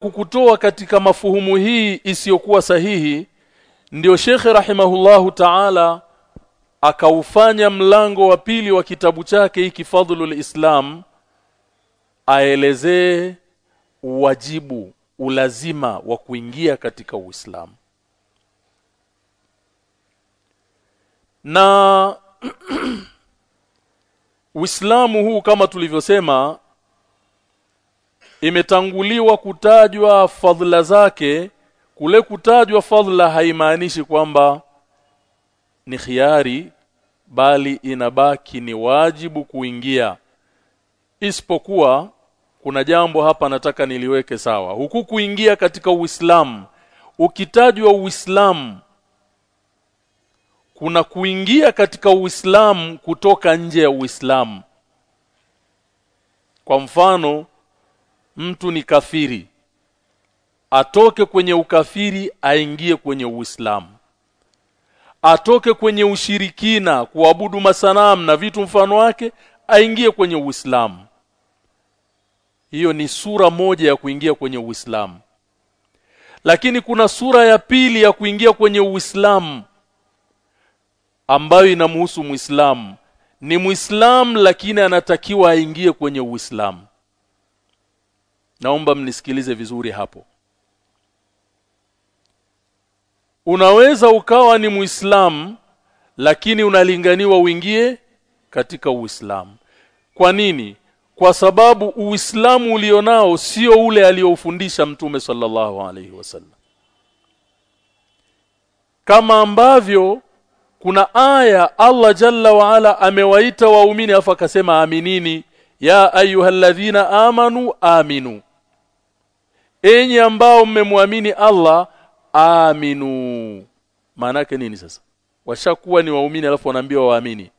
kukutoa katika mafuhumu hii isiyokuwa sahihi ndio Shekhe rahimahullahu ta'ala akaufanya mlango wa pili wa kitabu chake hiki Fadhlul Islam aelezee wajibu ulazima wa kuingia katika Uislamu. Na Uislamu huu kama tulivyosema imetanguliwa kutajwa fadhila zake kule kutajwa fadhila haimaanishi kwamba ni khiari bali inabaki ni wajibu kuingia. Isipokuwa kuna jambo hapa nataka niliweke sawa. Huku kuingia katika Uislamu. Ukitajwa Uislamu kuna kuingia katika Uislamu kutoka nje ya Uislamu. Kwa mfano mtu ni kafiri atoke kwenye ukafiri aingie kwenye Uislamu. Atoke kwenye ushirikina kuabudu masanamu na vitu mfano wake aingie kwenye Uislamu. Hiyo ni sura moja ya kuingia kwenye Uislamu. Lakini kuna sura ya pili ya kuingia kwenye Uislamu ambayo inamhusu Muislamu. Ni Muislamu lakini anatakiwa aingie kwenye Uislamu naomba mnisikilize vizuri hapo. Unaweza ukawa ni Muislamu lakini unalinganiwa uingie katika Uislamu. Kwa nini? Kwa sababu Uislamu ulionao sio ule aliyoufundisha Mtume sallallahu alaihi wasallam. Kama ambavyo kuna aya Allah Jalla wa Ala amewaita waumini afa akasema aminini ya ayyuhalladhina amanu aminu enyi ambao mmemwamini Allah aminu maana yake nini sasa? Washakuwa ni waumini alafu wanaambiwa waamini.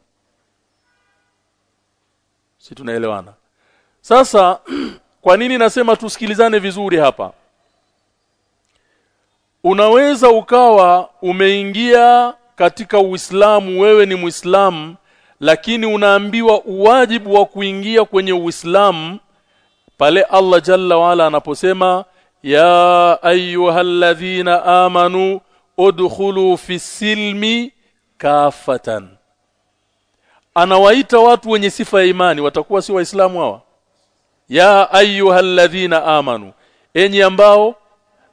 Si tunaelewana? Sasa kwa nini nasema tusikilizane vizuri hapa? Unaweza ukawa umeingia katika Uislamu wewe ni Muislamu lakini unaambiwa uwajibu wa kuingia kwenye Uislamu pale Allah Jalla wala anaposema ya ayyuhalladhina amanu udkhulu fi silmi kafatan. Anawaita watu wenye sifa ya imani watakuwa si waislamu hawa? Ya ayyuhalladhina amanu enyi ambao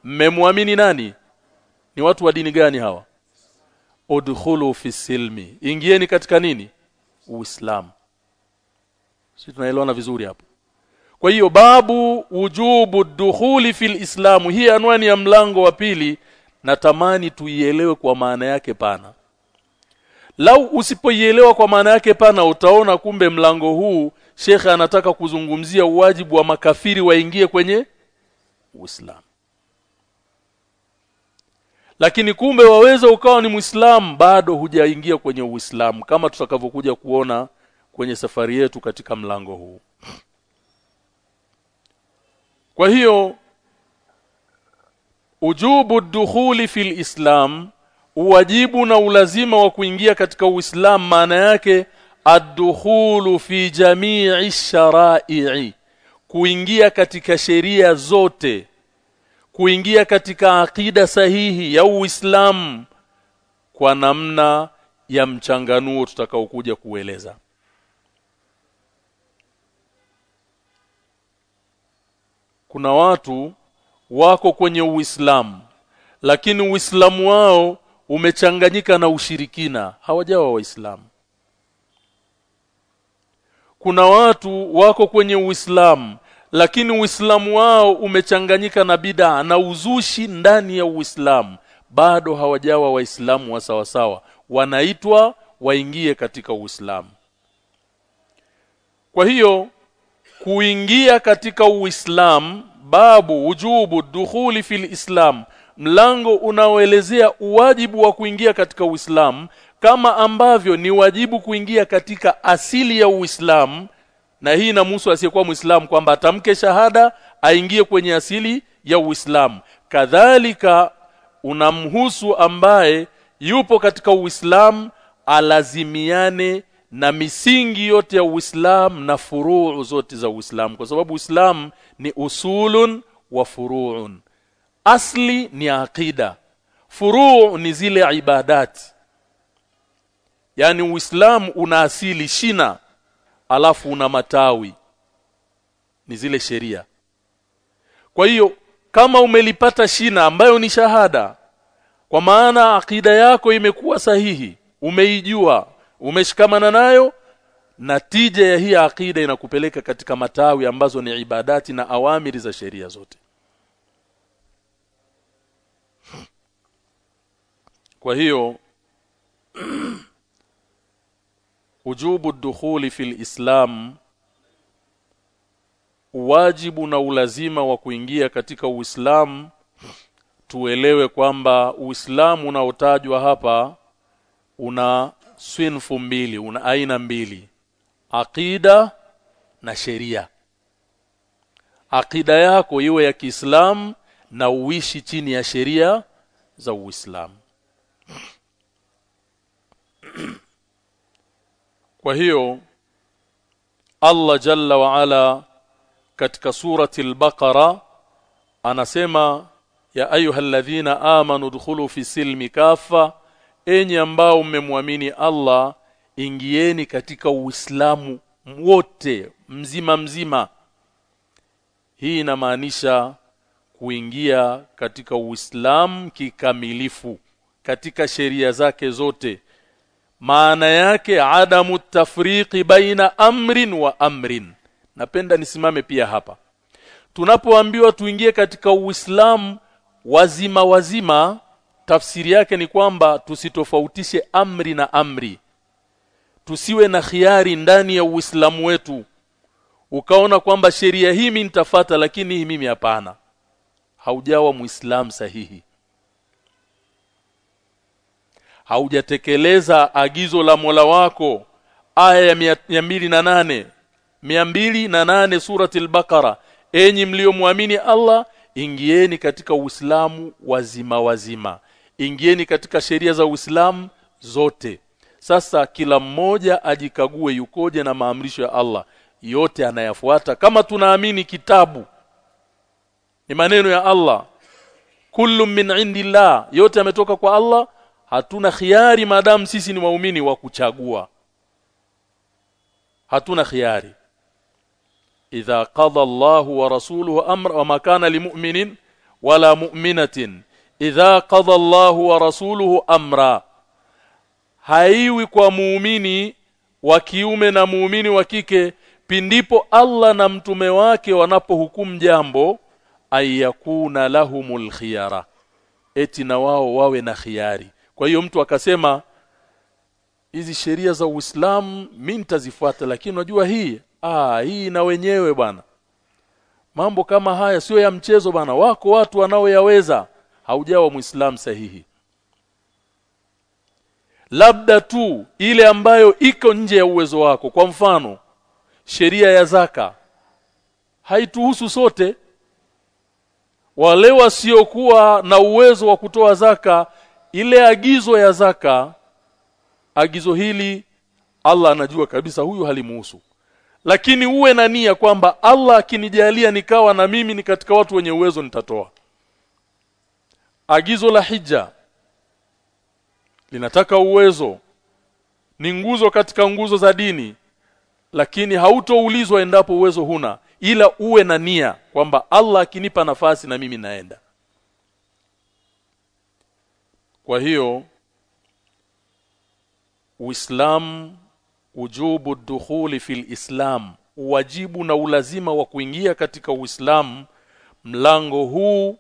mmemwamini nani? Ni watu wa dini gani hawa? Udkhulu fi silmi ingieni katika nini? Uislamu. Sisi tunaelewana vizuri hapo kwa hiyo babu wujubu dukhuli fil islamu hii anwani ya mlango wa pili natamani tuielewe kwa maana yake pana. Lau usipoielewa kwa maana yake pana utaona kumbe mlango huu shekhe anataka kuzungumzia uwajibu wa makafiri waingie kwenye Uislamu. Lakini kumbe waweza ukawa ni Muislamu bado hujaingia kwenye Uislamu kama tutakavyokuja kuona kwenye safari yetu katika mlango huu kwa hiyo ujubu dukhuli fil islam uwajibu na ulazima wa kuingia katika uislamu maana yake ad-dukhulu fi jami'i shara'i kuingia katika sheria zote kuingia katika akida sahihi ya Uislamu kwa namna ya mchanganuo tutakaokuja kueleza kuna watu wako kwenye Uislamu lakini Uislamu wao umechanganyika na ushirikina. Hawajawa waislamu. Kuna watu wako kwenye Uislamu lakini Uislamu wao umechanganyika na bid'a na uzushi ndani ya Uislamu. Bado hawajawa waislamu wa sawa sawa wanaitwa waingie katika Uislamu. Kwa hiyo kuingia katika Uislamu babu wujubu dukhuli fil Islam mlango unaoelezea uwajibu wa kuingia katika Uislamu kama ambavyo ni wajibu kuingia katika asili ya Uislamu na hii inamhusu asiyekuwa Muislamu kwamba atamke shahada aingie kwenye asili ya Uislamu kadhalika unamhusu ambaye yupo katika Uislamu alazimiane na misingi yote ya Uislamu na furuu zote za Uislamu kwa sababu Uislamu ni usulun wa furu'un. Asli ni aqida furuu ni zile ibadati yani uislamu una asili shina alafu una matawi ni zile sheria. Kwa hiyo kama umelipata shina ambayo ni shahada kwa maana akida yako imekuwa sahihi umeijua umeshikamana nayo na tija ya hii akida inakupeleka katika matawi ambazo ni ibadati na awamiri za sheria zote. Kwa hiyo ujubu dukhuli fil islam wajibu na ulazima wa kuingia katika uislamu tuelewe kwamba uislamu unaotajwa hapa una swinfu mbili una aina mbili. Aqida na sheria. Aqida yako iwe ya Kiislamu na uishi chini ya sheria za Uislamu. Kwa hiyo Allah jalla wa ala katika surati al-Baqara anasema ya ayuha alladhina amanu dkhulu fi silmi kafa enyi ambao mmemwamini Allah ingieni katika Uislamu wote mzima mzima. Hii inamaanisha kuingia katika Uislamu kikamilifu katika sheria zake zote. Maana yake adamu tafriqi baina amrin wa amrin. Napenda nisimame pia hapa. Tunapoambiwa tuingie katika Uislamu wazima wazima tafsiri yake ni kwamba tusitofautishe amri na amri. Tusiwe na khiari ndani ya Uislamu wetu. Ukaona kwamba sheria hii mimi nitafata lakini hii mimi hapana. Haujawa muislamu sahihi. Haujatekeleza agizo la Mola wako. Aya ya mbili na nane. Mbili na nane surati al-Baqara. Enyi mliomwamini Allah ingieni katika Uislamu wazima wazima ingieni katika sheria za Uislamu zote. Sasa kila mmoja ajikague yukoje na maamrisho ya Allah. Yote anayafuata. Kama tunaamini kitabu ni maneno ya Allah. Kullu min indillah. Yote ametoka kwa Allah. Hatuna khiari maadamu sisi ni waumini wa kuchagua. Hatuna khiari. Idha qada Allahu wa rasuluhu amra wa makana limu'minin wala mu'minatin idha qada Allahu wa rasuluhu amra. Haiwi kwa muumini wa kiume na muumini wa kike pindipo Allah na mtume wake wanapohukumu jambo ayakuna lahumul khiyara. Eti na wao wawe na khiari kwa hiyo mtu akasema hizi sheria za Uislamu mimi nitazifuata lakini unajua hii ah hii na wenyewe bwana. Mambo kama haya sio ya mchezo bwana wako watu wanaoyaweza haujawa muislamu sahihi. Labda tu ile ambayo iko nje ya uwezo wako. Kwa mfano sheria ya zaka. Haituhusu sote. Wale wasiokuwa na uwezo wa kutoa zaka ile agizo ya zaka agizo hili Allah anajua kabisa huyu halimuhusu. Lakini uwe na nia kwamba Allah akinijalia nikawa na mimi ni katika watu wenye uwezo nitatoa agizo la hija. Linataka uwezo. Ni nguzo katika nguzo za dini. Lakini hautoulizwa endapo uwezo huna. Ila uwe na nia kwamba Allah akinipa nafasi na mimi naenda. Kwa hiyo Uislamu ujubu dukhuli fil Islam wajibu na ulazima wa kuingia katika Uislamu mlango huu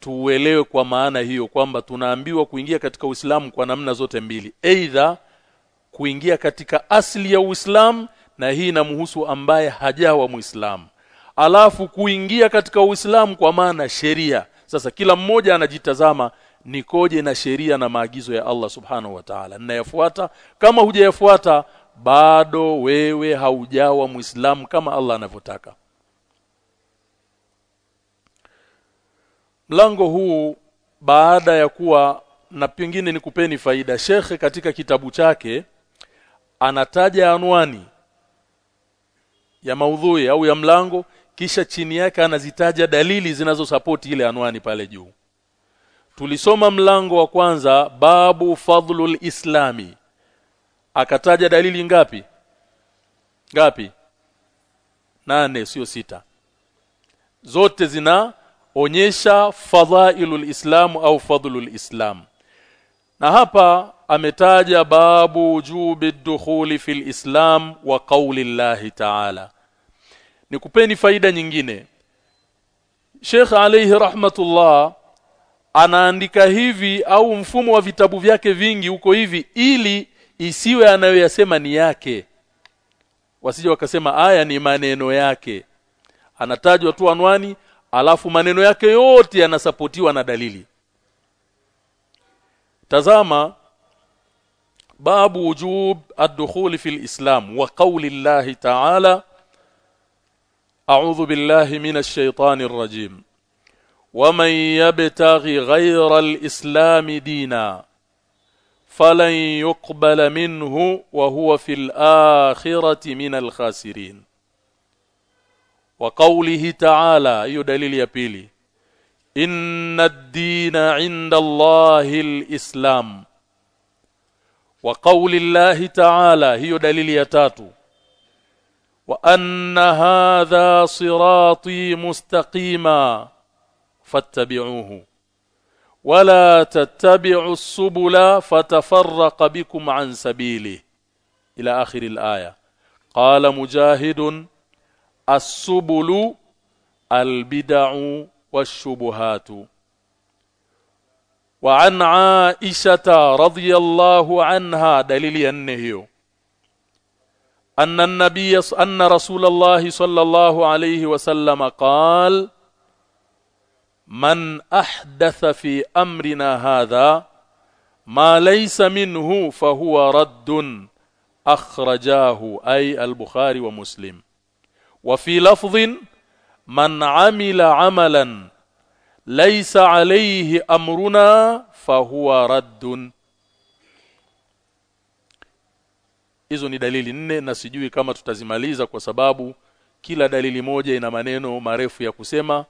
tuuelewe kwa maana hiyo kwamba tunaambiwa kuingia katika Uislamu kwa namna zote mbili. Aidha kuingia katika asili ya Uislamu na hii inamhusu ambaye hajawa Muislamu. Alafu kuingia katika Uislamu kwa maana sheria. Sasa kila mmoja anajitazama nikoje na sheria na maagizo ya Allah subhanahu wa ta'ala. Ninayafuata. Kama hujayafuata bado wewe haujawa muislamu kama Allah anavyotaka mlango huu baada ya kuwa na pengine nikupeni faida shekhe katika kitabu chake anataja anwani ya maudhui au ya mlango kisha chini yake anazitaja dalili zinazosapoti ile anwani pale juu. Tulisoma mlango wa kwanza babu fadhlul islami. Akataja dalili ngapi? Ngapi? Nane sio sita. Zote zinaonyesha fadhailul islam au fadhlul islam. Na hapa ametaja babu wujubi dukhuli fil islam wa qauli llahi ta'ala. Nikupeni faida nyingine. Sheikh alayhi rahmatullah anaandika hivi au mfumo wa vitabu vyake vingi huko hivi ili isiwe anayoyasema ni yake. Wasije wakasema aya ni maneno yake. Anatajwa tu anwani alafu maneno yake yote yanasapotiwa na dalili tazama babu wujub ad-dukhul fi al-islam wa qawli Allah ta'ala a'udhu billahi minash shaitanir rajim غير الإسلام دينا فلن يقبل منه وهو في الآخرة من الخاسرين وقوله تعالى ايو دليل يا بيلي ان الدين عند الله الاسلام وقول الله تعالى هي دليل يا تاتو وان هذا صراطي مستقيما فاتبعوه ولا تتبعوا السبل فتفرق بكم عن سبيله الى اخر الايه قال مجاهد السبل البدع والشبهات. وعن عائشة رضي الله عنها دليل أنه أن النبي أن رسول الله صلى الله عليه وسلم قال من أحدث في أمرنا هذا ما ليس منه فهو رد أخرجاه أي البخاري ومسلم. wa fi lafdhin man amila amalan laysa alayhi amruna fahuwa raddun. Hizo ni dalili nne na sijui kama tutazimaliza kwa sababu kila dalili moja ina maneno marefu ya kusema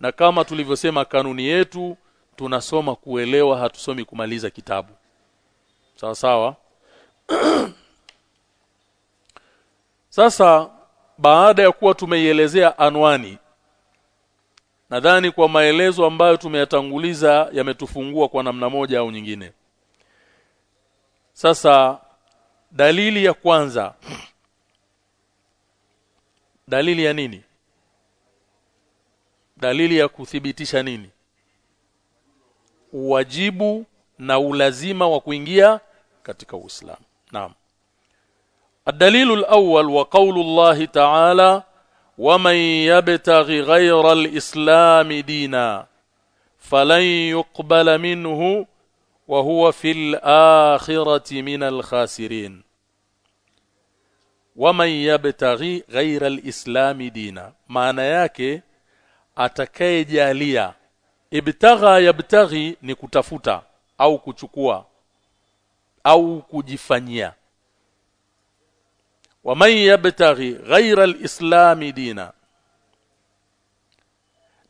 na kama tulivyosema kanuni yetu tunasoma kuelewa hatusomi kumaliza kitabu. Sawa sawa? Sasa baada ya kuwa tumeielezea anwani nadhani kwa maelezo ambayo tumeyatanguliza yametufungua kwa namna moja au nyingine. Sasa dalili ya kwanza. Dalili ya nini? Dalili ya kuthibitisha nini? Uwajibu na ulazima wa kuingia katika Uislamu. Naam الدليل الأول وقول الله تعالى ومن يبتغي غير الإسلام دينا فلن يقبل منه وهو في الآخرة من الخاسرين. ومن يبتغي غير الإسلام دينا maana yake atakayejalia. ibtagha yabtaghi ni kutafuta au kuchukua au kujifanyia. ومن يبتغي غير الاسلام دينا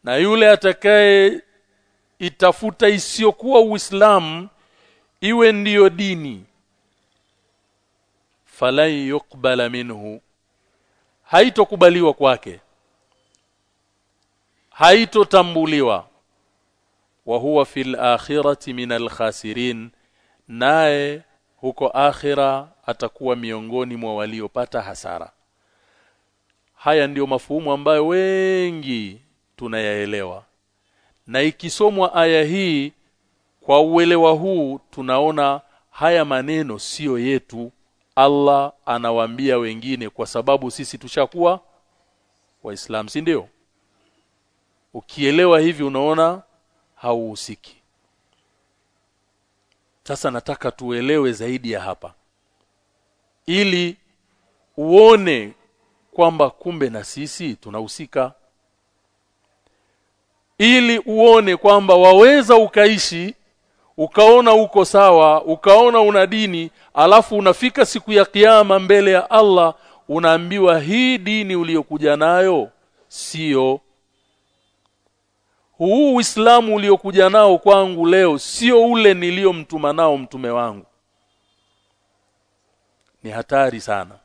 na yule atakaye itafuta isiyokuwa uislamu iwe ndiyo dini falan yuqbala minhu haitokubaliwa kwake haitotambuliwa wa huwa fil akhirati minal khasirin naye huko akhira atakuwa miongoni mwa waliopata hasara. Haya ndiyo mafuhumu ambayo wengi tunayaelewa. Na ikisomwa aya hii kwa uelewa huu tunaona haya maneno siyo yetu. Allah anawaambia wengine kwa sababu sisi tushakuwa waislamu si ndio? Ukielewa hivi unaona hauhusiki sasa nataka tuelewe zaidi ya hapa. Ili uone kwamba kumbe na sisi tunahusika. Ili uone kwamba waweza ukaishi ukaona uko sawa ukaona una dini alafu unafika siku ya kiyama mbele ya Allah unaambiwa hii dini uliyokuja nayo sio huu Uislamu uliokuja nao kwangu leo sio ule niliyomtuma nao mtume wangu. Ni hatari sana.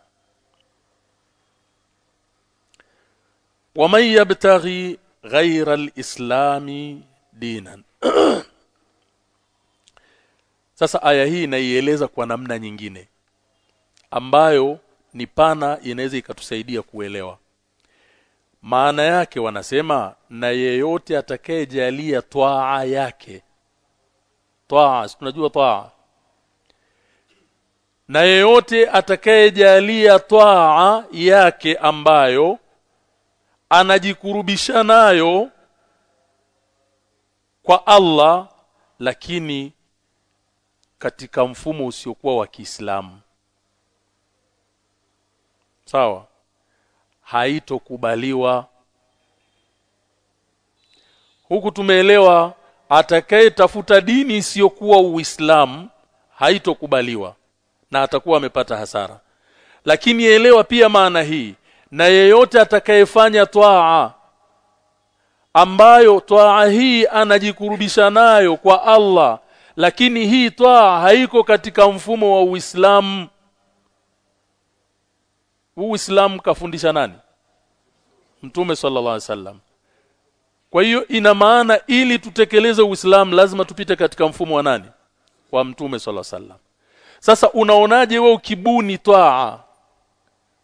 Waman yabtaghi ghayra alislami dinan. Sasa aya hii inaieleza kwa namna nyingine ambayo ni pana inaweza ikatusaidia kuelewa maana yake wanasema na yeyote atakayejalia twaa yake. Twaa tunajua twaa? Na yeyote atakayejalia twaa yake ambayo anajikurubisha nayo kwa Allah lakini katika mfumo usiokuwa wa Kiislamu. Sawa haitokubaliwa. Huku tumeelewa atakayetafuta dini isiyokuwa Uislamu haitokubaliwa na atakuwa amepata hasara. Lakini elewa pia maana hii na yeyote atakayefanya twaa ambayo twaa hii anajikurubisha nayo kwa Allah lakini hii twaa haiko katika mfumo wa Uislamu Uislamu kafundisha nani? Mtume sallallahu alaihi wasallam. Kwa hiyo ina maana ili tutekeleze Uislamu lazima tupite katika mfumo wa nani? Wa Mtume sallallahu alaihi wasallam. Sasa unaonaje wewe ukibuni twaa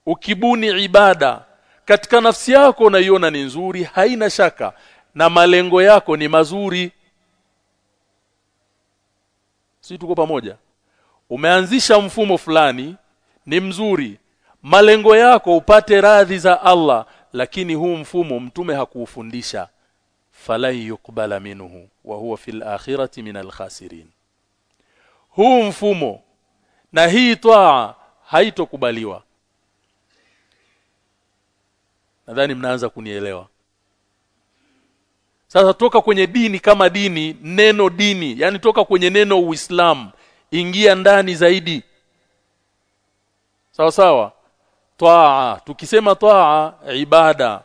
ukibuni ibada? Katika nafsi yako unaiona ni nzuri haina shaka na malengo yako ni mazuri. Si tuko pamoja? Umeanzisha mfumo fulani ni mzuri malengo yako upate radhi za Allah lakini huu mfumo mtume hakuufundisha. Falan yukbala minhu wa huwa fil akhirati minal khasirin. Huu mfumo na hii twaa haitokubaliwa. Nadhani mnaanza kunielewa. Sasa toka kwenye dini kama dini neno dini yani toka kwenye neno uislamu ingia ndani zaidi. Sawa sawa taa tukisema taa ibada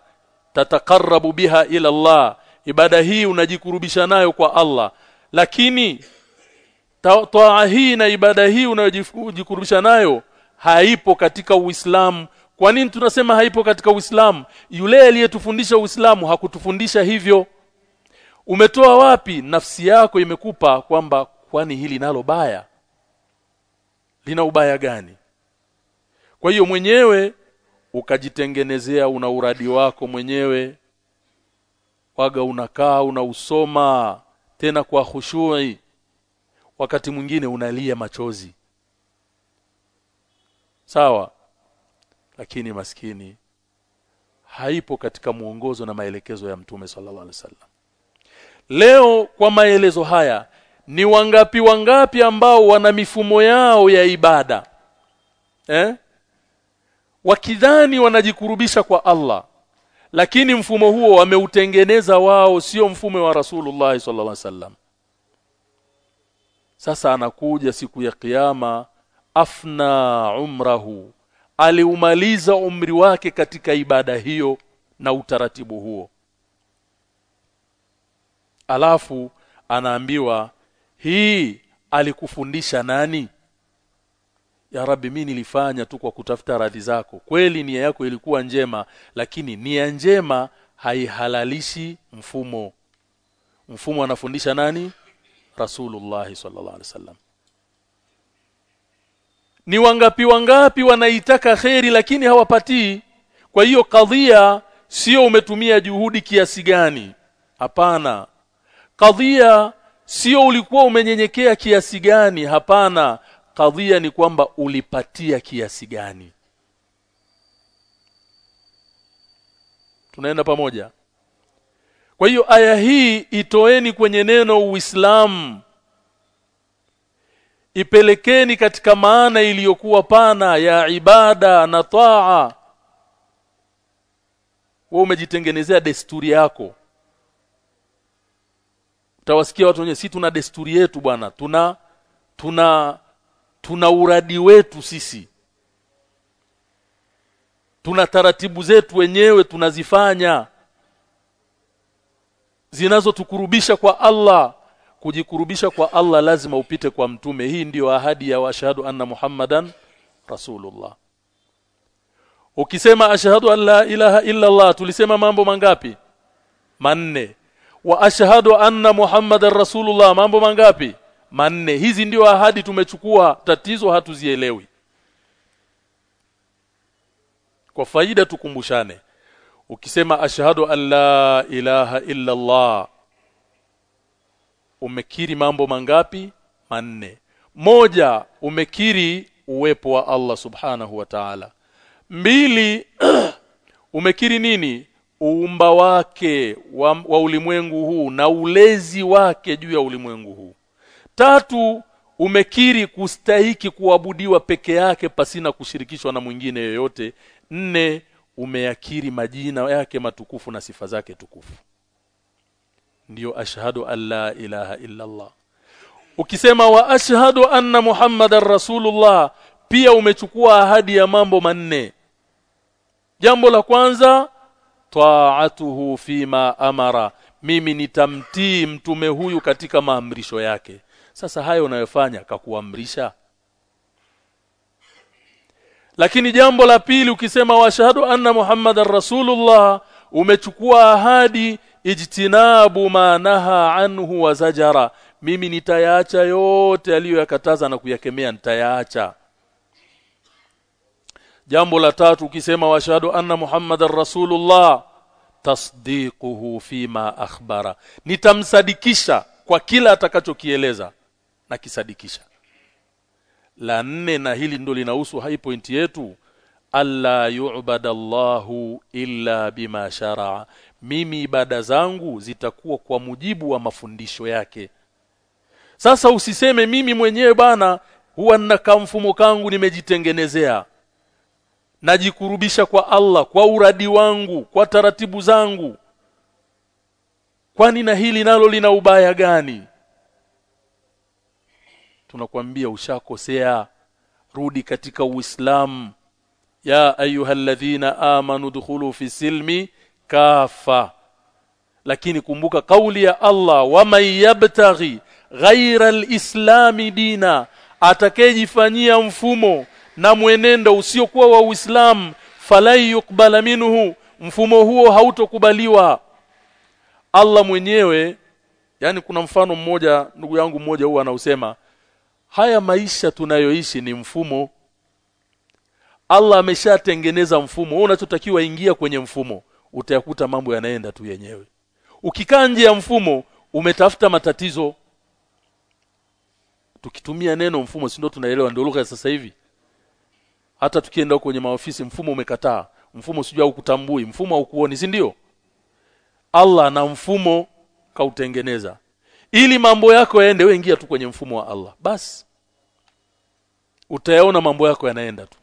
tatakarabu biha ila Allah. Ibada hii unajikurubisha nayo kwa Allah. Lakini taa hii na ibada hii unayojikurubisha nayo haipo katika Uislamu. Kwa nini tunasema haipo katika Uislamu? Yule aliyetufundisha Uislamu hakutufundisha hivyo. Umetoa wapi nafsi yako imekupa kwamba kwani hili nalo baya? Lina ubaya gani kwa hiyo mwenyewe ukajitengenezea una uradi wako mwenyewe. Waga unakaa unausoma tena kwa khushui. Wakati mwingine unalia machozi. Sawa? Lakini maskini haipo katika mwongozo na maelekezo ya mtume sallallahu alaihi wasallam. Leo kwa maelezo haya ni wangapi wangapi ambao wana mifumo yao ya ibada? Eh wakidhani wanajikurubisha kwa Allah lakini mfumo huo wameutengeneza wao sio mfumo wa Rasulullah sallallahu alaihi wasallam. Sasa anakuja siku ya kiyama afna umrahu aliumaliza umri wake katika ibada hiyo na utaratibu huo. Alafu anaambiwa hii alikufundisha nani ya rabbi mimi nilifanya tu kwa kutafuta radhi zako. Kweli nia yako ilikuwa njema lakini nia njema haihalalishi mfumo. Mfumo anafundisha nani? Rasulullah sallallahu alaihi wasallam. Ni wangapi wangapi wanaitaka kheri lakini hawapatii? Kwa hiyo kadhia sio umetumia juhudi kiasi gani. Hapana. Kadhia sio ulikuwa umenyenyekea kiasi gani. Hapana kadhia ni kwamba ulipatia kiasi gani? Tunaenda pamoja. Kwa hiyo aya hii itoeni kwenye neno Uislamu. Ipelekeni katika maana iliyokuwa pana ya ibada na taa. Wewe umejitengenezea desturi yako. Utawasikia watu wenyewe si tuna desturi yetu bwana tuna tuna tuna uradi wetu sisi. Tuna taratibu zetu wenyewe tunazifanya. Zinazotukurubisha kwa Allah. Kujikurubisha kwa Allah lazima upite kwa mtume. Hii ndiyo ahadi ya washahadu anna muhammadan rasulullah. Ukisema ashhadu an la ilaha illa Allah tulisema mambo mangapi? Manne. Wa ashhadu anna muhammadan rasulullah mambo mangapi manne. Hizi ndio ahadi tumechukua. Tatizo hatuzielewi. Kwa faida tukumbushane. Ukisema ashhadu an la ilaha illa Allah umekiri mambo mangapi? Manne. Moja umekiri uwepo wa Allah subhanahu wa ta'ala. Mbili umekiri nini? Uumba wake wa, wa ulimwengu huu na ulezi wake juu ya ulimwengu huu tatu umekiri kustahiki kuabudiwa peke yake pasina kushirikishwa na mwingine yoyote. Nne umeyakiri majina yake matukufu na sifa zake tukufu. Ndiyo ashhadu an la ilaha illa Allah. Ukisema wa ashhadu anna muhammadar rasulullah pia umechukua ahadi ya mambo manne. Jambo la kwanza taatuhu fima amara. Mimi nitamtii mtume huyu katika maamrisho yake sasa hayo unayofanya kakuamrisha? Lakini jambo la pili ukisema washahadu anna muhammadar rasulullah umechukua ahadi ijtinabu ma naha anhu wa zajara. Mimi nitayaacha yote aliyoyakataza na kuyakemea nitayaacha. Jambo la tatu ukisema washahadu anna muhammadar rasulullah tasdiquhu fima akhbara. Nitamsadikisha kwa kila atakachokieleza na kisadikisha. La nne na hili ndo linahusu hai point yetu alla yu'badallahu illa bima sharaa. Mimi ibada zangu zitakuwa kwa mujibu wa mafundisho yake. Sasa usiseme mimi mwenyewe bana huwa nina mfumo kangu nimejitengenezea. Najikurubisha kwa Allah kwa uradi wangu kwa taratibu zangu. Kwani na hili nalo lina ubaya gani tunakwambia ushakosea. Rudi katika uislamu. Ya ayyuhalladhina amanu dukhulu fi silmi kafa. Lakini kumbuka kauli ya Allah wa may yabtaghi ghaira alislami dina atakayejifanyia mfumo na mwenendo usiokuwa wa Uislamu falai yukbala minhu mfumo huo hautokubaliwa. Allah mwenyewe yani kuna mfano mmoja ndugu yangu mmoja huwa anausema haya maisha tunayoishi ni mfumo. Allah ameshatengeneza mfumo. Wewe unachotakiwa ingia kwenye mfumo utayakuta mambo yanaenda tu yenyewe. Ukikaa nje ya mfumo umetafuta matatizo. Tukitumia neno mfumo si ndio tunaelewa? Ndio lugha sasa hivi. Hata tukienda kwenye maofisi mfumo umekataa. Mfumo sijua ukutambui mfumo haukuoni si ndio? Allah na mfumo kautengeneza ili mambo yako yaende wewe ingia tu kwenye mfumo wa Allah. Basi. Utayaona mambo yako yanaenda tu.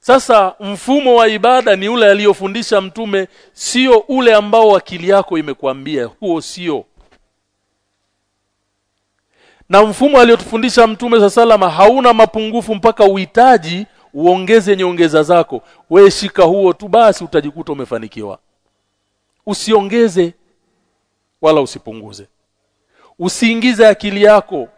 Sasa mfumo wa ibada ni ule aliyofundisha mtume sio ule ambao akili yako imekuambia huo sio. Na mfumo aliyotufundisha mtume salama hauna mapungufu mpaka uhitaji uongeze nyongeza zako. We shika huo tu basi utajikuta umefanikiwa. Usiongeze wala usipunguze. Usiingize akili yako.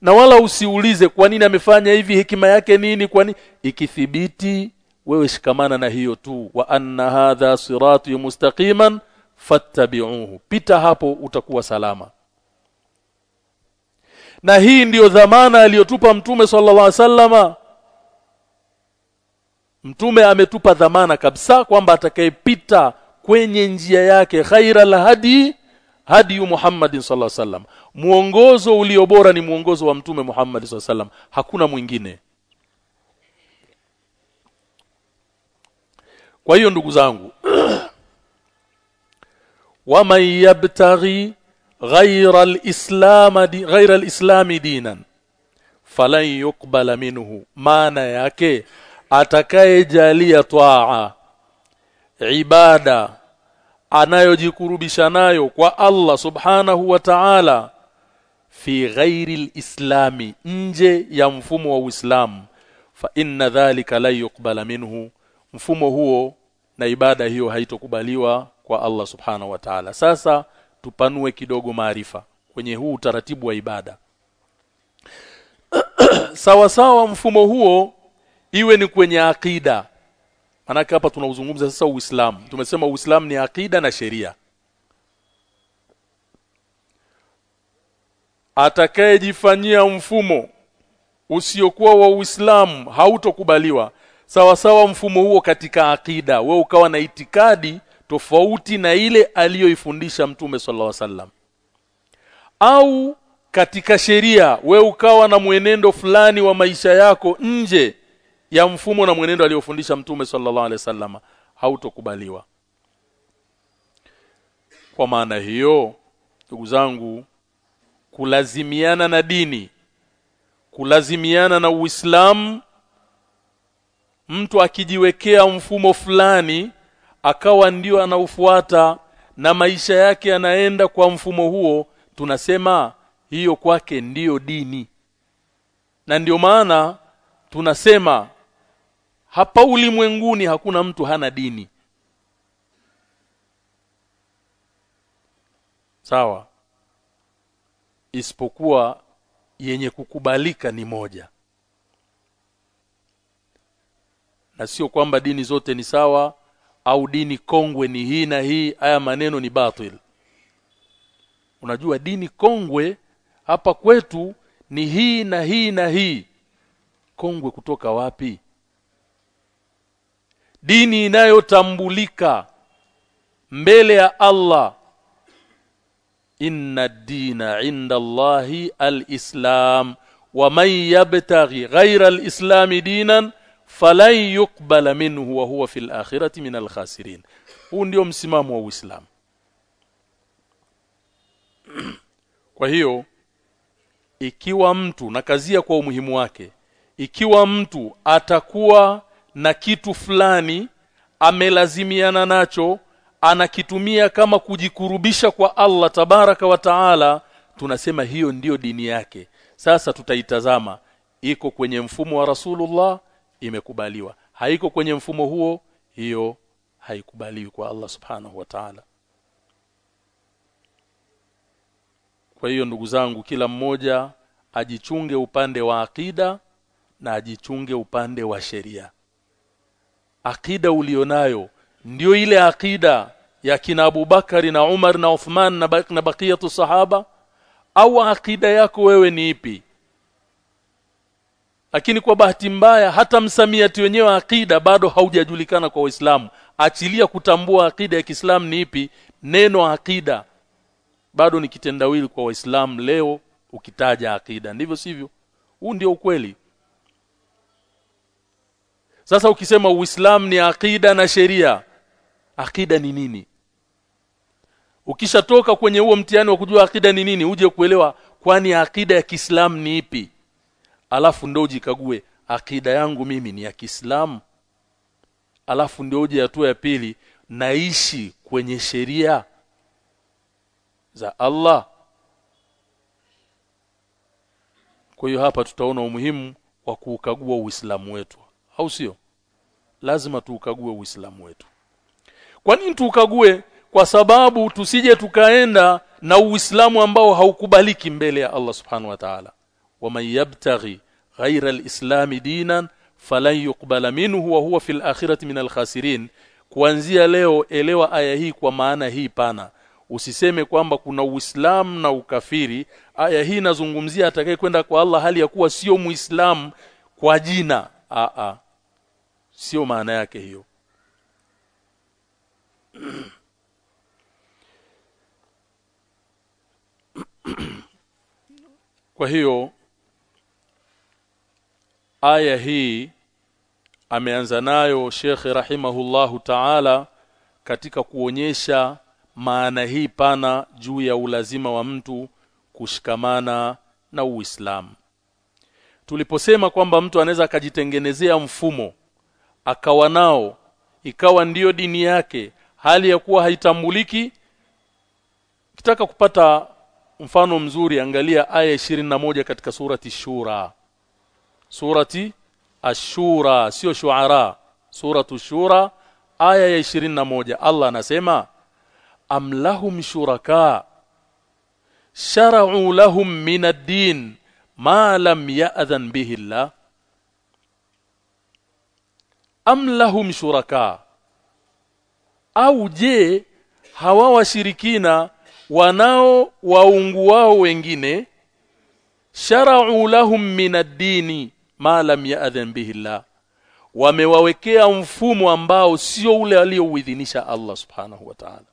Na wala usiulize kwa nini amefanya hivi hekima yake nini kwani ikithibiti wewe shikamana na hiyo tu. Wa anna hadha siratu mustaqiman fattabi'uhu. Pita hapo utakuwa salama. Na hii ndiyo dhamana aliyotupa mtume sallallahu alaihi wasallama. Mtume ametupa dhamana kabisa kwamba atakayepita kwenye njia yake khairal hadi hadi Muhammadin sallallahu alaihi wasallam. Muongozo ulio bora ni muongozo wa mtume Muhammad sallallahu alaihi wasallam. Hakuna mwingine. Kwa hiyo ndugu zangu waman yabtaghi ghaira al-islam ghayra al-islam dinan falan yuqbala minhu. Maana yake atakayejalia twaa ibada anayojikurubisha nayo kwa Allah subhanahu wa ta'ala fi ghairi alislami nje ya mfumo wa Uislamu. Fa inna dhalika la yuqbala minhu. Mfumo huo na ibada hiyo haitokubaliwa kwa Allah subhanahu wa ta'ala. Sasa tupanue kidogo maarifa kwenye huu utaratibu wa ibada. Sawa sawa mfumo huo iwe ni kwenye akida manake hapa tunauzungumza sasa Uislamu. Tumesema Uislamu ni akida na sheria. Atakayejifanyia mfumo usiokuwa wa Uislamu hautokubaliwa. Sawa sawa mfumo huo katika akida we ukawa na itikadi tofauti na ile aliyoifundisha mtume sallallahu alaihi wasallam. Au katika sheria we ukawa na mwenendo fulani wa maisha yako nje ya mfumo na mwenendo aliofundisha mtume sallallahu alaihi wasallam hautokubaliwa. Kwa maana hiyo ndugu zangu kulazimiana na dini kulazimiana na Uislamu mtu akijiwekea mfumo fulani akawa ndio anaufuata na maisha yake yanaenda kwa mfumo huo tunasema hiyo kwake ndiyo dini. Na ndio maana tunasema hapa ulimwenguni hakuna mtu hana dini. Sawa. Isipokuwa yenye kukubalika ni moja. Na sio kwamba dini zote ni sawa au dini kongwe ni hii na hii haya maneno ni batil. Unajua dini kongwe hapa kwetu ni hii na hii na hii. Kongwe kutoka wapi dini inayotambulika mbele ya Allah. Inna dina inda Allahi alislam. Wa man yabtaghi ghayra al-islam dinan falan yuqbala minhu wa huwa fil akhirati min alkhasirin huu ndio msimamo wa Uislamu. Kwa hiyo ikiwa mtu nakazia kwa umuhimu wake ikiwa mtu atakuwa na kitu fulani amelazimiana nacho anakitumia kama kujikurubisha kwa Allah tabaraka wa taala tunasema hiyo ndiyo dini yake. Sasa tutaitazama iko kwenye mfumo wa Rasulullah imekubaliwa. Haiko kwenye mfumo huo hiyo haikubaliwi kwa Allah subhanahu wa ta'ala. Kwa hiyo ndugu zangu kila mmoja ajichunge upande wa akida na ajichunge upande wa sheria akida ulionayo ndio ile akida ya kina Abubakari na Umar na Uthman na, bak na bakiyatu sahaba? Au akida yako wewe ni ipi? Lakini kwa bahati mbaya hata msamiati wenyewe akida bado haujajulikana kwa Waislamu. Achilia kutambua akida ya Kiislamu ni ipi neno akida bado ni kitendawili kwa Waislamu leo ukitaja akida ndivyo sivyo? Huu ndio ukweli sasa ukisema Uislamu ni akida na sheria akida ni nini? Ukishatoka kwenye huo mtihani wa kujua akida ni nini uje kuelewa kwani akida ya Kiislamu ni ipi. Alafu ndio ujikague akida yangu mimi ni ya Kiislamu. Alafu ndio uje hatua ya pili naishi kwenye sheria za Allah. Kwa hiyo hapa tutaona umuhimu wa kuukagua Uislamu wetu au sio? Lazima tuukague Uislamu wetu. Kwa nini tuukague? Kwa sababu tusije tukaenda na Uislamu ambao haukubaliki mbele ya Allah Subhanahu wa Ta'ala. Waman yabtaghi ghayra al-islam dinan falan yuqbala minhu wa huwa fil akhirati minal khasirin. Kuanzia leo elewa aya hii kwa maana hii pana. Usiseme kwamba kuna uislamu na ukafiri. Aya hii inazungumzia atakaye kwenda kwa Allah hali ya kuwa sio muislamu kwa jina. A a sio maana yake hiyo. Kwa hiyo aya hii ameanza nayo Sheikh rahimahullahu ta'ala katika kuonyesha maana hii pana juu ya ulazima wa mtu kushikamana na Uislamu. Tuliposema kwamba mtu anaweza akajitengenezea mfumo akawa nao. Ikawa ndiyo dini yake. Hali ya kuwa haitambuliki. Kitaka kupata mfano mzuri angalia aya moja katika surati shura. Surati ashura sio shuara. Suratu shura aya ya 21 Allah anasema am lahum shuraka shara'u lahum min ad-din ma lam ya'dhan bihi Allah am lahum shuraka? Au je hawa washirikina wanao waungu wao wengine? Shara'u lahum min ad-dini ma lam ya'dhan bihi Allah. Wamewawekea mfumo ambao sio ule aliouidhinisha Allah subhanahu wa ta'ala.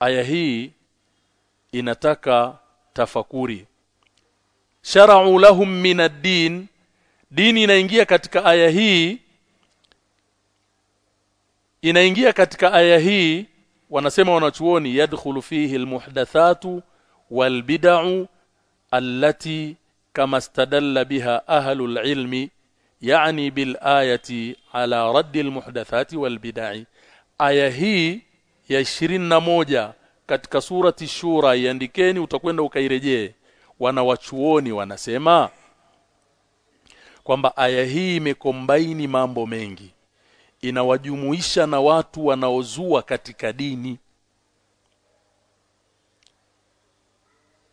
Aya hii inataka tafakuri. Shara'u lahum min ad-din dini inaingia katika aya hii inaingia katika aya hii wanasema wanachuoni yadkhulu fihi almuhdathatu walbid'u allati kama istadalla biha ahlu alilmi yani bil ayati ala raddi almuhdathati walbid'i. Aya hii ya 21 katika surati shura iandikeni utakwenda ukairejee. Wanawachuoni wanasema kwamba aya hii imekombaini mambo mengi. Inawajumuisha na watu wanaozua katika dini.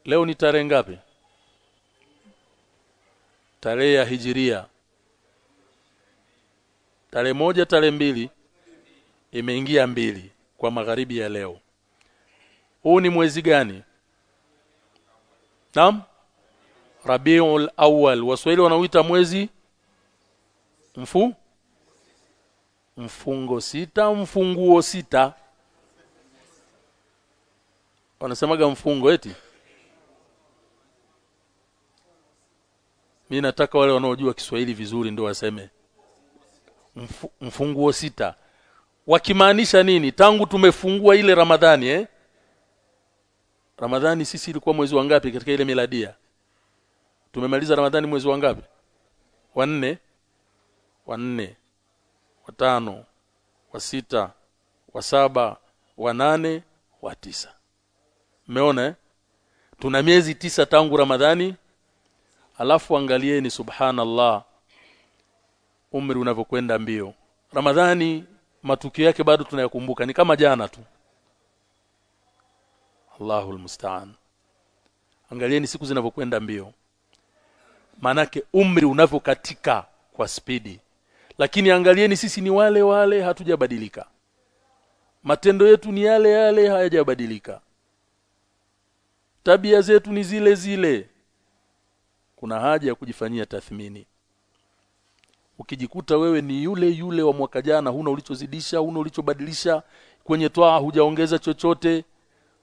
Leo ni tarehe ngapi? Tarehe ya hijiria. Tarehe moja tarehe mbili imeingia mbili kwa magharibi ya leo. Huu ni mwezi gani? Naam Rabiul Awwal. Waswahili wanauita mwezi mfu? Mfungo sita mfunguo sita. Wanasemaga mfungo eti? Mimi nataka wale wanaojua Kiswahili vizuri ndio waseme. Mfu, mfunguo sita. Wakimaanisha nini? Tangu tumefungua ile Ramadhani eh? Ramadhani sisi ilikuwa mwezi wa ngapi katika ile miladia tumemaliza Ramadhani mwezi wa ngapi? Wa nne? Wa nne. Wa tano? Wa sita? Wa saba? Wa nane? Wa tisa. Umeona eh? Tuna miezi tisa tangu Ramadhani. Alafu angalieni subhanallah umri unavyokwenda mbio. Ramadhani matukio yake bado tunayakumbuka. Ni kama jana tu. Allahul musta'an. Angalieni siku zinavyokwenda mbio manake umri unavyokatika kwa spidi. Lakini angalieni sisi ni wale wale hatujabadilika. Matendo yetu ni yale yale hayajabadilika. Tabia zetu ni zile zile. Kuna haja ya kujifanyia tathmini. Ukijikuta wewe ni yule yule wa mwaka jana huna ulichozidisha huna ulichobadilisha kwenye toa hujaongeza chochote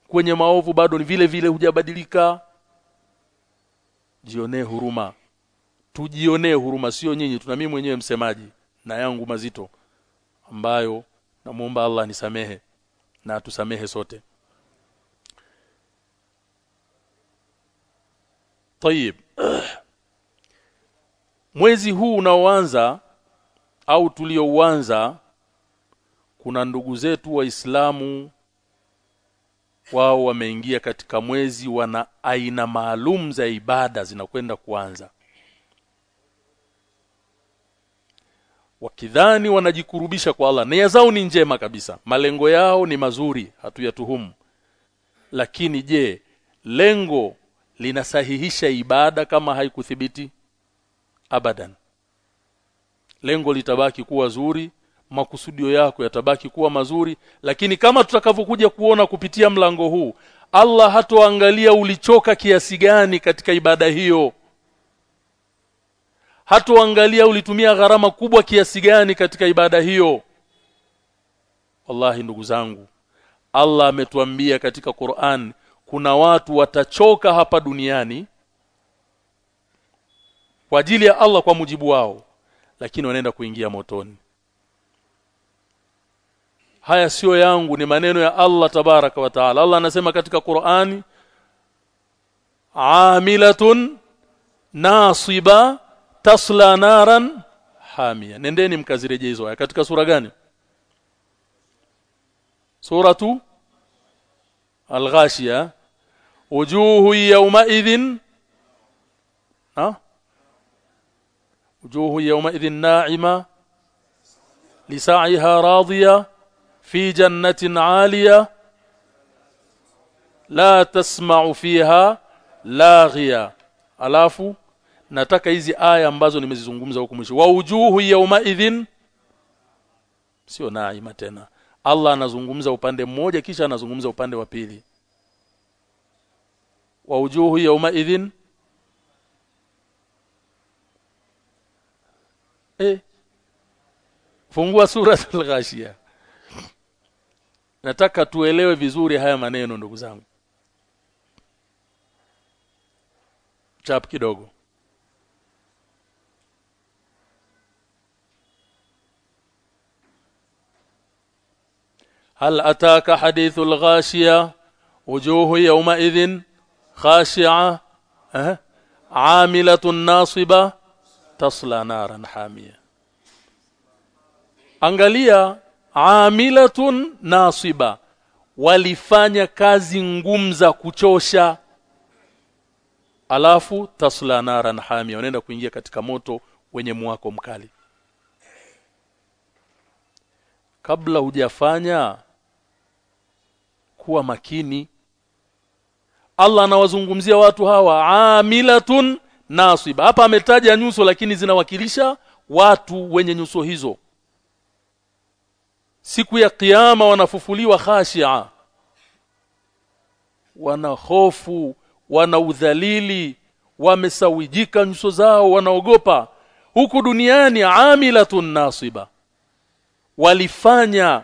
kwenye maovu bado ni vile vile hujabadilika jionee huruma tujionee huruma sio nyinyi tuna mimi mwenyewe msemaji na yangu mazito ambayo namuomba Allah nisamehe na atusamehe sote. Tayib Mwezi huu unaoanza au tuliouanza kuna ndugu zetu waislamu wao wameingia katika mwezi wana aina maalum za ibada zinakwenda kuanza wakidhani wanajikurubisha kwa Allah. Nia zao ni njema kabisa. Malengo yao ni mazuri hatuyatuhumu. Lakini je lengo linasahihisha ibada kama haikuthibiti? Abadan. Lengo litabaki kuwa zuri makusudio yako yatabaki kuwa mazuri. Lakini kama tutakavyokuja kuona kupitia mlango huu Allah hatoangalia ulichoka kiasi gani katika ibada hiyo hatoangalia ulitumia gharama kubwa kiasi gani katika ibada hiyo. Wallahi ndugu zangu Allah ametuambia katika Qur'an kuna watu watachoka hapa duniani kwa ajili ya Allah kwa mujibu wao lakini wanaenda kuingia motoni. Haya sio yangu ni maneno ya Allah tabaraka wa taala. Allah anasema katika Qur'ani amilatun nasiba tasla naran hamia nendeni mkazirejea hizo aya katika sura gani suratu al-ghashiya wujuhu yawma idhin ha wujuhu yawma idhin na'ima lisa'iha radiya fi jannatin 'aliya la tasma'u fiha laghiya alafu nataka hizi aya ambazo nimezizungumza huko mwisho. Wa ujuhu yauma idhin. Sio naima tena. Allah anazungumza upande mmoja kisha anazungumza upande wa pili. Wa ujuhu yauma idhin. Eh. Fungua sura al-ghashia nataka tuelewe vizuri haya maneno ndugu zangu. Chap kidogo هل أتاك حديث الغاشية وجوه يومئذ خاشعة أه؟ عاملة ناصبة تصلى نارا حامية angalia amilatun nasiba walifanya kazi ngumu za kuchosha alafu tasla naran hamia wanaenda kuingia katika moto wenye mwako mkali kabla hujafanya kuwa makini. Allah anawazungumzia watu hawa amilatun nasiba. Hapa ametaja nyuso lakini zinawakilisha watu wenye nyuso hizo. Siku ya kiyama wanafufuliwa khashia. Wana hofu wana udhalili wamesawijika nyuso zao wanaogopa. Huku duniani amilatun nasiba. Walifanya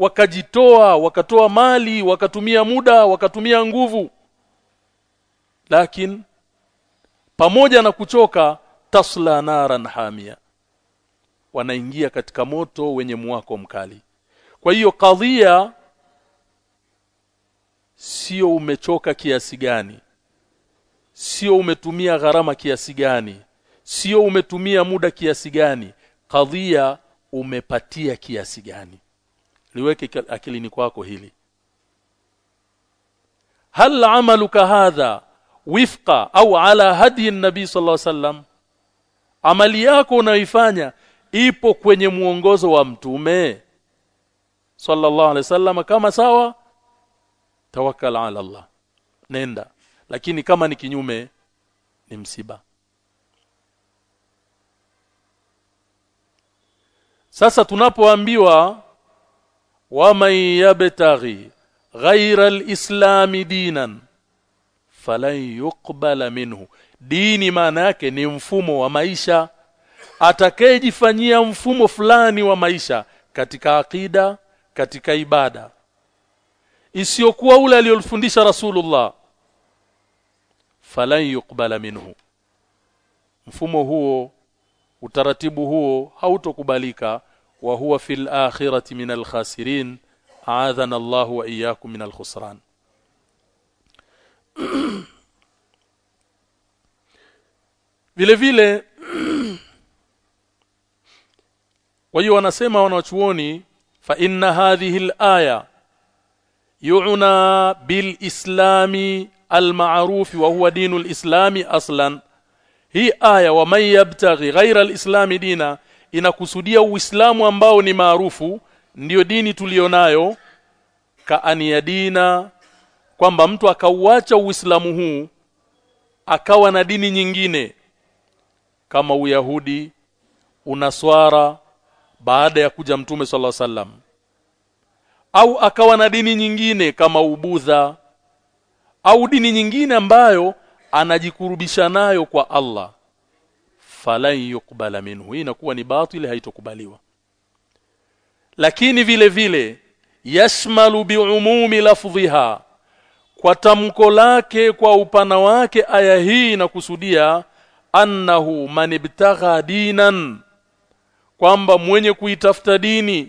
wakajitoa wakatoa mali wakatumia muda wakatumia nguvu. Lakini pamoja na kuchoka tasla naran hamia. Wanaingia katika moto wenye mwako mkali. Kwa hiyo kadhia sio umechoka kiasi gani. Sio umetumia gharama kiasi gani. Sio umetumia muda kiasi gani. Kadhia umepatia kiasi gani liweke akilini kwako hili. Hal amaluka hadha wifqa au ala hadi nabi sallallahu alaihi wasallam? Amali yako unayoifanya ipo kwenye mwongozo wa mtume sallallahu alaihi wasallam kama sawa? Tawakkal ala Allah. Nenda. Lakini kama ni kinyume ni msiba. Sasa tunapoambiwa waman yabtaghi ghaira alislam dinan falan yuqbala minhu dini maana yake ni mfumo wa maisha. Atakayejifanyia mfumo fulani wa maisha katika akida katika ibada. Isiyokuwa ule aliyofundisha Rasulullah. Falan yuqbala minhu. Mfumo huo utaratibu huo hautokubalika wa huwa fil akhirati min al khasirin aadhana Allah wa iyyakum min al khusran vile vile kwa hiyo wanasema wanachuoni fa inna hadhihi al-aya yu'na bil islami al-ma'ruf wa huwa dinu al-islami aslan. Hii aya wa man yabtaghi ghaira al-islami dina inakusudia uislamu ambao ni maarufu ndiyo dini tulionayo kaani ya dina kwamba mtu akauacha uislamu huu akawa na dini nyingine kama uyahudi unaswara baada ya kuja mtume sallallahu sallam au akawa na dini nyingine kama ubudha au dini nyingine ambayo anajikurubisha nayo kwa Allah falan yukbala minhu inakuwa ni batili haitokubaliwa. Lakini vile vile yashmalu biumumi lafdhiha kwa tamko lake kwa upana wake aya hii inakusudia annahu man ibtagha dinan kwamba mwenye kuitafuta dini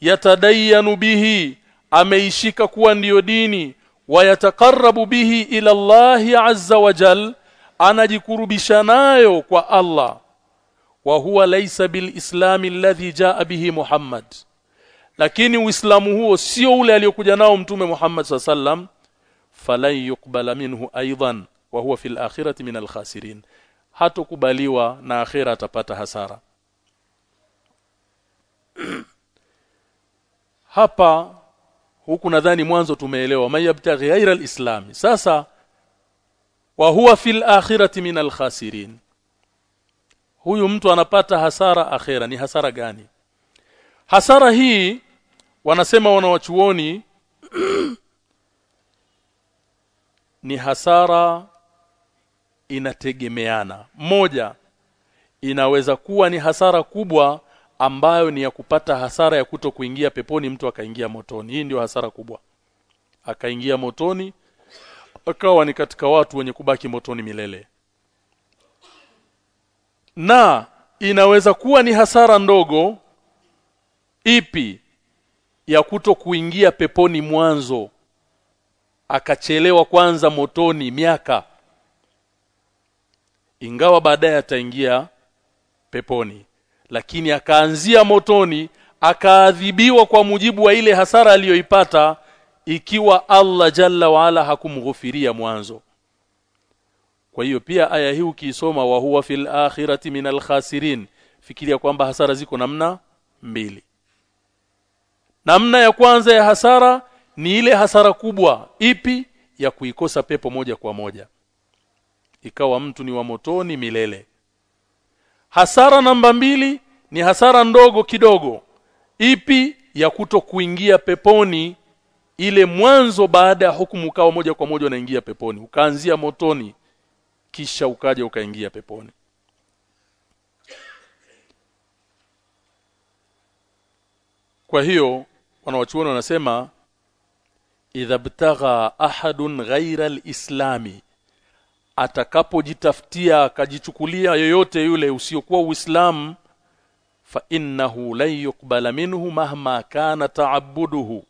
yatadayanu bihi ameishika kuwa ndiyo dini wayataqarrabu bihi ila Allahi azza wa jal anajikurubisha nayo kwa Allah. Wa huwa laisa bilislami alladhi jaa bihi Muhammad. Lakini uislamu huo sio ule aliyokuja nao mtume Muhammad sallam falan yuqbala minhu aidan wa huwa fil akhirati min alkhasirin hatokubaliwa na akhira atapata hasara. Hapa huku nadhani mwanzo tumeelewa mayabtaghi ghaira alislami. Sasa wa huwa fil akhirati min alkhasirin huyu mtu anapata hasara akhera ni hasara gani? Hasara hii wanasema wanawachuoni ni hasara inategemeana. Moja inaweza kuwa ni hasara kubwa ambayo ni ya kupata hasara ya kuto kuingia peponi mtu akaingia motoni. Hii ndio hasara kubwa. Akaingia motoni akawa ni katika watu wenye kubaki motoni milele. Na inaweza kuwa ni hasara ndogo ipi ya kuto kuingia peponi mwanzo akachelewa kwanza motoni miaka ingawa baadaye ataingia peponi. Lakini akaanzia motoni akaadhibiwa kwa mujibu wa ile hasara aliyoipata ikiwa Allah jalla waala hakumghufiria mwanzo. Kwa hiyo pia aya hii ukiisoma wa huwa fil akhirati minal khasirin fikiria kwamba hasara ziko namna mbili. Namna ya kwanza ya hasara ni ile hasara kubwa ipi? Ya kuikosa pepo moja kwa moja. Ikawa mtu ni wa motoni milele. Hasara namba mbili ni hasara ndogo kidogo ipi? Ya kuto kuingia peponi ile mwanzo baada ya hukumu ukawa moja kwa moja unaingia peponi. Ukaanzia motoni kisha ukaja ukaingia peponi. Kwa hiyo wanawachuoni wanasema idha btagha ahadun ghaira alislami atakapojitafutia akajichukulia yoyote yule usiokuwa uislamu fa innahu lan yuqbala minhu mahma kana ta'abbuduhu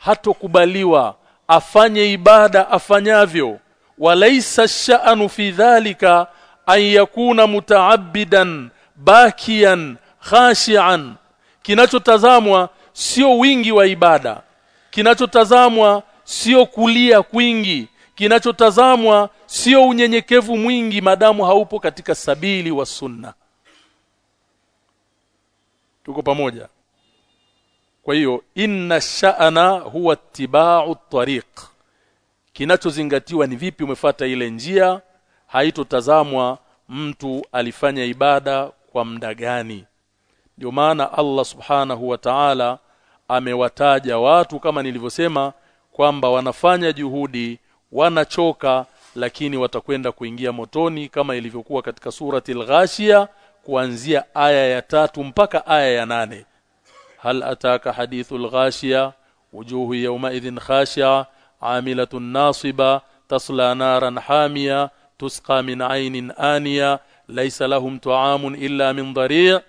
hatokubaliwa afanye ibada afanyavyo. Walaisa sha'anu fi dhalika an yakuna mutaabbidan bakian khashian. Kinachotazamwa sio wingi wa ibada. Kinachotazamwa sio kulia kwingi. Kinachotazamwa sio unyenyekevu mwingi madamu haupo katika sabili wa sunna. Tuko pamoja kwa hiyo inna sha'ana huwa tibau tariq kinachozingatiwa ni vipi umefata ile njia haitotazamwa mtu alifanya ibada kwa muda gani. Ndio maana Allah subhanahu wa ta'ala amewataja watu kama nilivyosema kwamba wanafanya juhudi wanachoka lakini watakwenda kuingia motoni kama ilivyokuwa katika surati al-ghashia kuanzia aya ya tatu mpaka aya ya nane hal ataka hadithul ghashiya wujuhu yawma idhin khashi'a amilatun nasiba tasla naran hamia tusqa min aynin aniya laysa lahum tu'amun illa min dhari'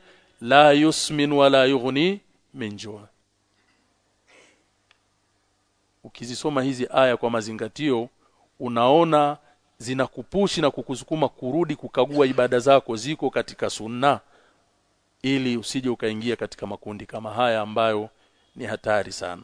la yusmin wala yughni min jua ukizisoma hizi aya kwa mazingatio unaona zinakupushi na kukusukuma kurudi kukagua ibada zako ziko katika sunna ili usije ukaingia katika makundi kama haya ambayo ni hatari sana